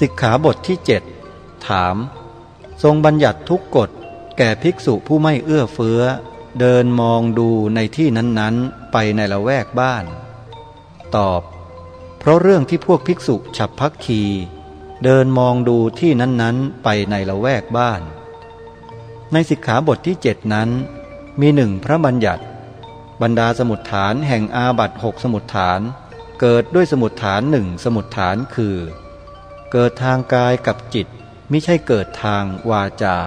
สิกขาบทที่เจ็ดถาม ทรงบัญญัติทุกกฎแก่ภิกษุผู้ไม่เอื้อเฟื้อ เดินมองดูในที่นั้นๆ ไปในละแวกบ้าน ตอบ เพราะเรื่องที่พวกภิกษุฉับพักคีเดินมองดูที่นั้นๆ ไปในละแวกบ้าน ในสิกขาบทที่เจ็ดนั้น มีหนึ่งพระบัญญัติ บรรดาสมุดฐานแห่งอาบัตหกสมุดฐาน เกิดด้วยสมุดฐานหนึ่งสมุดฐานคือ เกิดทางกายกับจิตไม่ใช่เกิดทางวาจา